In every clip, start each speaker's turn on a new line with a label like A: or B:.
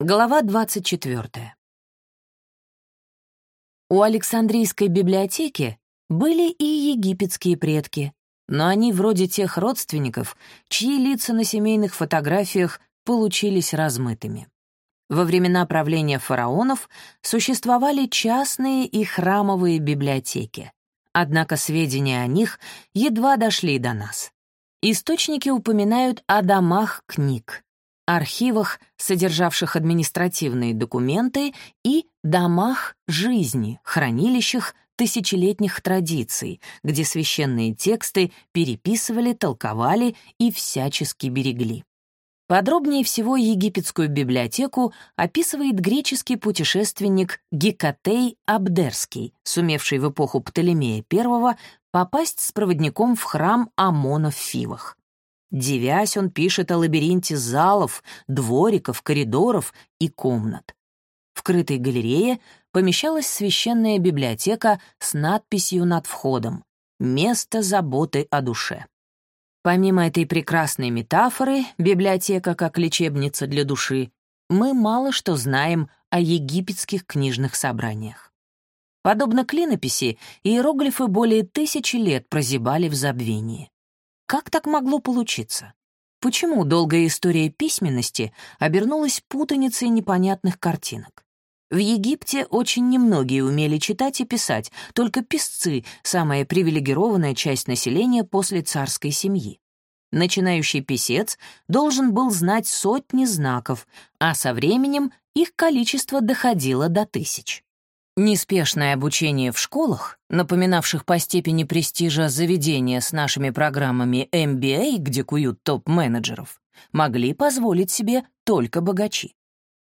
A: Глава 24. У Александрийской библиотеки были и египетские предки, но они вроде тех родственников, чьи лица на семейных фотографиях получились размытыми. Во времена правления фараонов существовали частные и храмовые библиотеки, однако сведения о них едва дошли до нас. Источники упоминают о домах книг, архивах, содержавших административные документы, и домах жизни, хранилищах тысячелетних традиций, где священные тексты переписывали, толковали и всячески берегли. Подробнее всего египетскую библиотеку описывает греческий путешественник Гекатей Абдерский, сумевший в эпоху Птолемея I попасть с проводником в храм Амона в Фивах. Девясь, он пишет о лабиринте залов, двориков, коридоров и комнат. В крытой галерее помещалась священная библиотека с надписью над входом «Место заботы о душе». Помимо этой прекрасной метафоры «библиотека как лечебница для души», мы мало что знаем о египетских книжных собраниях. Подобно клинописи, иероглифы более тысячи лет прозябали в забвении. Как так могло получиться? Почему долгая история письменности обернулась путаницей непонятных картинок? В Египте очень немногие умели читать и писать, только писцы — самая привилегированная часть населения после царской семьи. Начинающий писец должен был знать сотни знаков, а со временем их количество доходило до тысяч. Неспешное обучение в школах, напоминавших по степени престижа заведения с нашими программами MBA, где куют топ-менеджеров, могли позволить себе только богачи.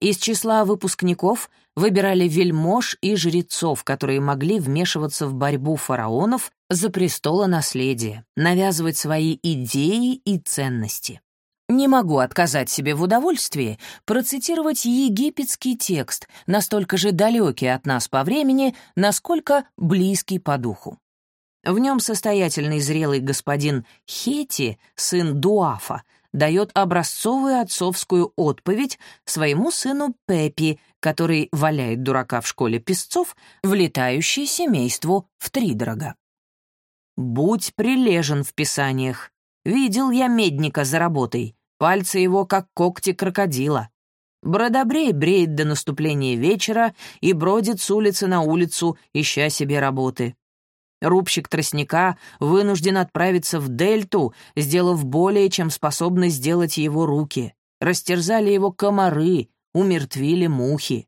A: Из числа выпускников выбирали вельмож и жрецов, которые могли вмешиваться в борьбу фараонов за престолонаследие, навязывать свои идеи и ценности. Не могу отказать себе в удовольствии процитировать египетский текст, настолько же далекий от нас по времени, насколько близкий по духу. В нем состоятельный зрелый господин Хети, сын Дуафа, дает образцовую отцовскую отповедь своему сыну Пепи, который валяет дурака в школе песцов, влетающий семейству в втридорога. «Будь прилежен в писаниях. Видел я медника за работой. Пальцы его, как когти крокодила. Бродобрей бреет до наступления вечера и бродит с улицы на улицу, ища себе работы. Рубщик тростника вынужден отправиться в дельту, сделав более, чем способны сделать его руки. Растерзали его комары, умертвили мухи.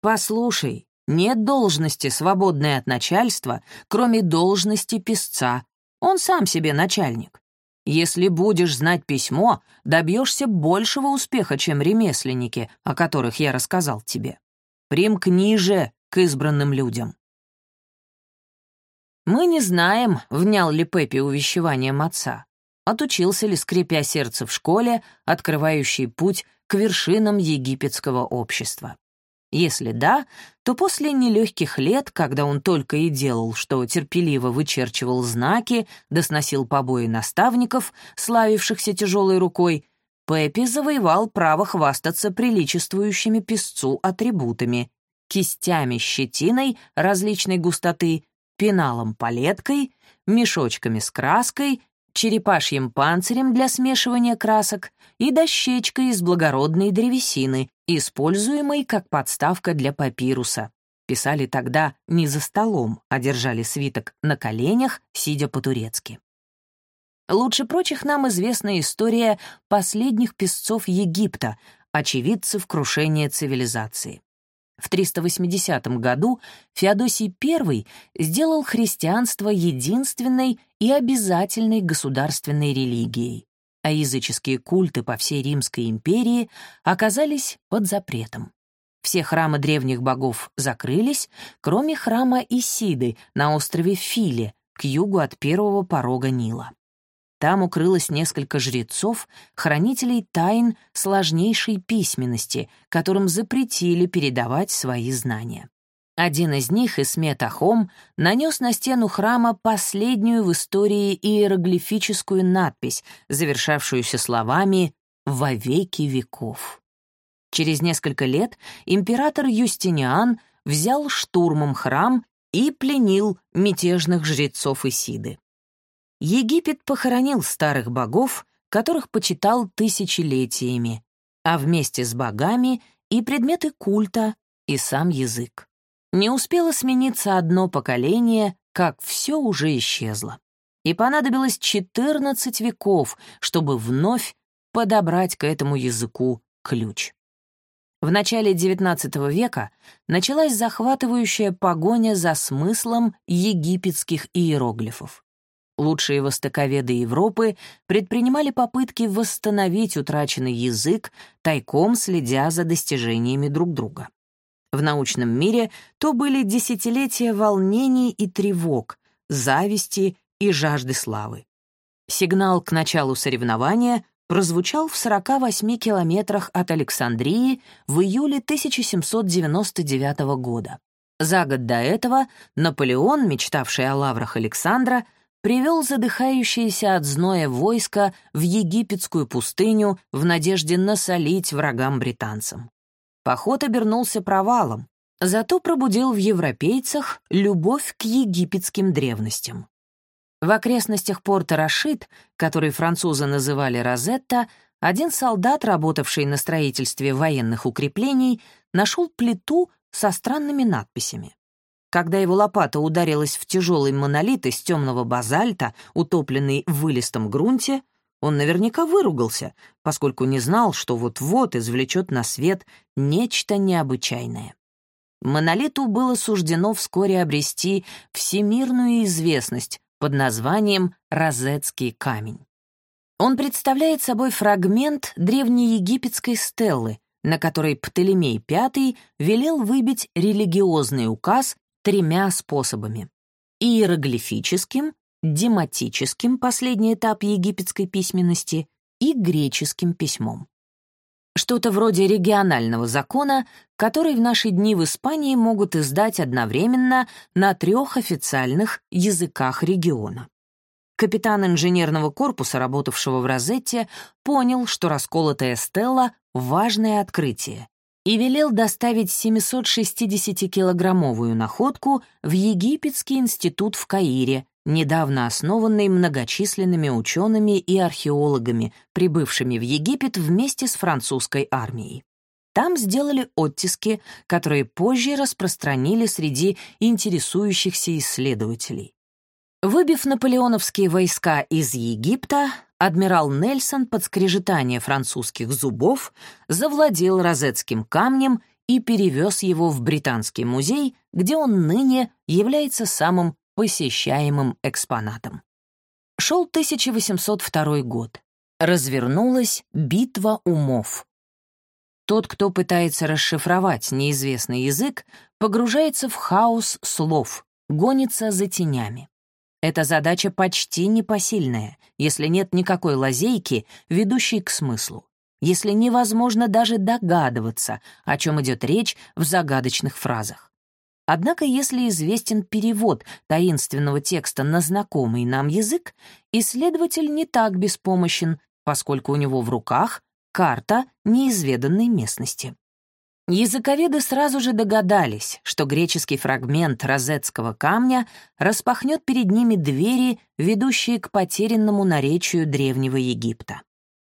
A: Послушай, нет должности, свободной от начальства, кроме должности писца. Он сам себе начальник. Если будешь знать письмо, добьешься большего успеха, чем ремесленники, о которых я рассказал тебе. Примкни же к избранным людям. Мы не знаем, внял ли Пеппи увещеванием отца, отучился ли, скрипя сердце в школе, открывающий путь к вершинам египетского общества. Если да, то после нелегких лет, когда он только и делал, что терпеливо вычерчивал знаки, досносил побои наставников, славившихся тяжелой рукой, Пеппи завоевал право хвастаться приличествующими песцу атрибутами — кистями-щетиной различной густоты, пеналом-палеткой, мешочками с краской, черепашьим панцирем для смешивания красок и дощечкой из благородной древесины, используемой как подставка для папируса. Писали тогда не за столом, а держали свиток на коленях, сидя по-турецки. Лучше прочих нам известна история последних песцов Египта, очевидцев крушения цивилизации. В 380 году Феодосий I сделал христианство единственной и обязательной государственной религией, а языческие культы по всей Римской империи оказались под запретом. Все храмы древних богов закрылись, кроме храма Исиды на острове Филе, к югу от первого порога Нила. Там укрылось несколько жрецов, хранителей тайн сложнейшей письменности, которым запретили передавать свои знания. Один из них, Исмет Ахом, нанес на стену храма последнюю в истории иероглифическую надпись, завершавшуюся словами «Во веки веков». Через несколько лет император Юстиниан взял штурмом храм и пленил мятежных жрецов Исиды. Египет похоронил старых богов, которых почитал тысячелетиями, а вместе с богами и предметы культа, и сам язык. Не успело смениться одно поколение, как все уже исчезло. И понадобилось 14 веков, чтобы вновь подобрать к этому языку ключ. В начале XIX века началась захватывающая погоня за смыслом египетских иероглифов. Лучшие востоковеды Европы предпринимали попытки восстановить утраченный язык, тайком следя за достижениями друг друга. В научном мире то были десятилетия волнений и тревог, зависти и жажды славы. Сигнал к началу соревнования прозвучал в 48 километрах от Александрии в июле 1799 года. За год до этого Наполеон, мечтавший о лаврах Александра, привел задыхающееся от зноя войско в египетскую пустыню в надежде насолить врагам-британцам. Поход обернулся провалом, зато пробудил в европейцах любовь к египетским древностям. В окрестностях порта Рашид, который французы называли Розетта, один солдат, работавший на строительстве военных укреплений, нашел плиту со странными надписями. Когда его лопата ударилась в тяжелый монолит из темного базальта, утопленный в вылистом грунте, он наверняка выругался, поскольку не знал, что вот-вот извлечет на свет нечто необычайное. Монолиту было суждено вскоре обрести всемирную известность под названием «Розетский камень». Он представляет собой фрагмент древнеегипетской стеллы, на которой Птолемей V велел выбить религиозный указ тремя способами — иероглифическим, дематическим, последний этап египетской письменности, и греческим письмом. Что-то вроде регионального закона, который в наши дни в Испании могут издать одновременно на трех официальных языках региона. Капитан инженерного корпуса, работавшего в Розетте, понял, что расколотая стелла — важное открытие, и велел доставить 760-килограммовую находку в Египетский институт в Каире, недавно основанный многочисленными учеными и археологами, прибывшими в Египет вместе с французской армией. Там сделали оттиски, которые позже распространили среди интересующихся исследователей. Выбив наполеоновские войска из Египта, адмирал Нельсон под скрежетание французских зубов завладел розетским камнем и перевез его в Британский музей, где он ныне является самым посещаемым экспонатом. Шел 1802 год. Развернулась битва умов. Тот, кто пытается расшифровать неизвестный язык, погружается в хаос слов, гонится за тенями. Эта задача почти непосильная, если нет никакой лазейки, ведущей к смыслу, если невозможно даже догадываться, о чем идет речь в загадочных фразах. Однако, если известен перевод таинственного текста на знакомый нам язык, исследователь не так беспомощен, поскольку у него в руках карта неизведанной местности. Языковеды сразу же догадались, что греческий фрагмент розетского камня распахнет перед ними двери, ведущие к потерянному наречию Древнего Египта.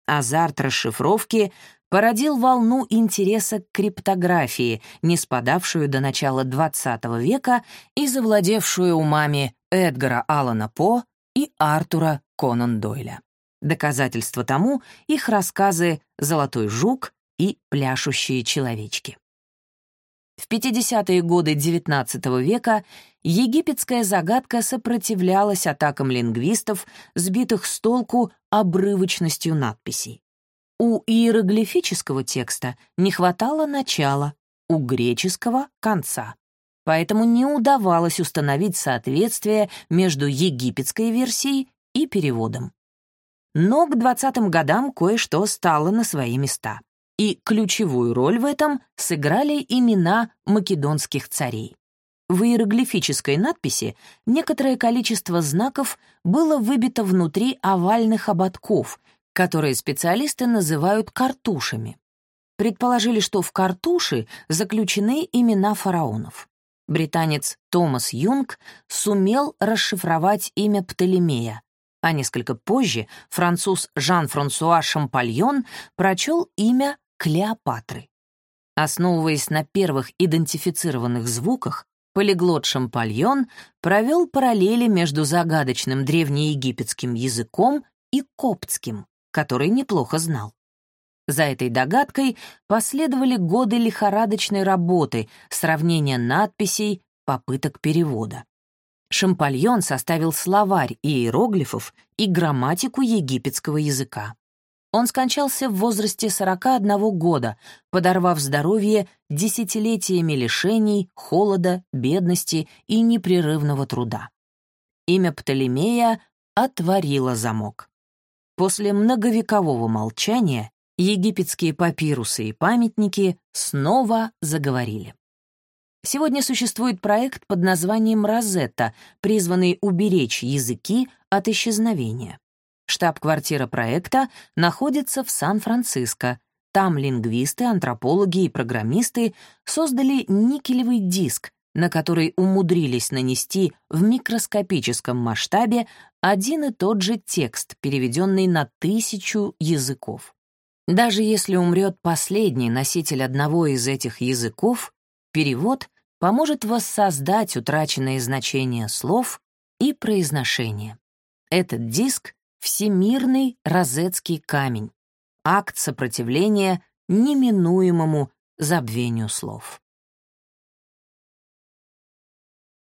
A: Азарт расшифровки породил волну интереса к криптографии, не спадавшую до начала XX века и завладевшую умами Эдгара Аллана По и Артура Конан Дойля. Доказательство тому — их рассказы «Золотой жук» и «Пляшущие человечки». В 50-е годы XIX века египетская загадка сопротивлялась атакам лингвистов, сбитых с толку обрывочностью надписей. У иероглифического текста не хватало начала, у греческого — конца. Поэтому не удавалось установить соответствие между египетской версией и переводом. Но к 20-м годам кое-что стало на свои места. И ключевую роль в этом сыграли имена македонских царей. В иероглифической надписи некоторое количество знаков было выбито внутри овальных ободков, которые специалисты называют картушами. предположили, что в картуши заключены имена фараонов. Британец Томас Юнг сумел расшифровать имя Птолемея, а несколько позже француз Жан-Франсуа Шампальон прочел имя Клеопатры. Основываясь на первых идентифицированных звуках, полиглот Шампальон провел параллели между загадочным древнеегипетским языком и коптским, который неплохо знал. За этой догадкой последовали годы лихорадочной работы, сравнения надписей, попыток перевода. Шампальон составил словарь иероглифов и грамматику египетского языка. Он скончался в возрасте 41 года, подорвав здоровье десятилетиями лишений, холода, бедности и непрерывного труда. Имя Птолемея отворило замок. После многовекового молчания египетские папирусы и памятники снова заговорили. Сегодня существует проект под названием «Розетта», призванный уберечь языки от исчезновения. Штаб-квартира проекта находится в Сан-Франциско. Там лингвисты, антропологи и программисты создали никелевый диск, на который умудрились нанести в микроскопическом масштабе один и тот же текст, переведенный на тысячу языков. Даже если умрет последний носитель одного из этих языков, перевод поможет воссоздать утраченные значения слов и произношения. Этот диск — всемирный розетский камень, акт сопротивления неминуемому забвению слов.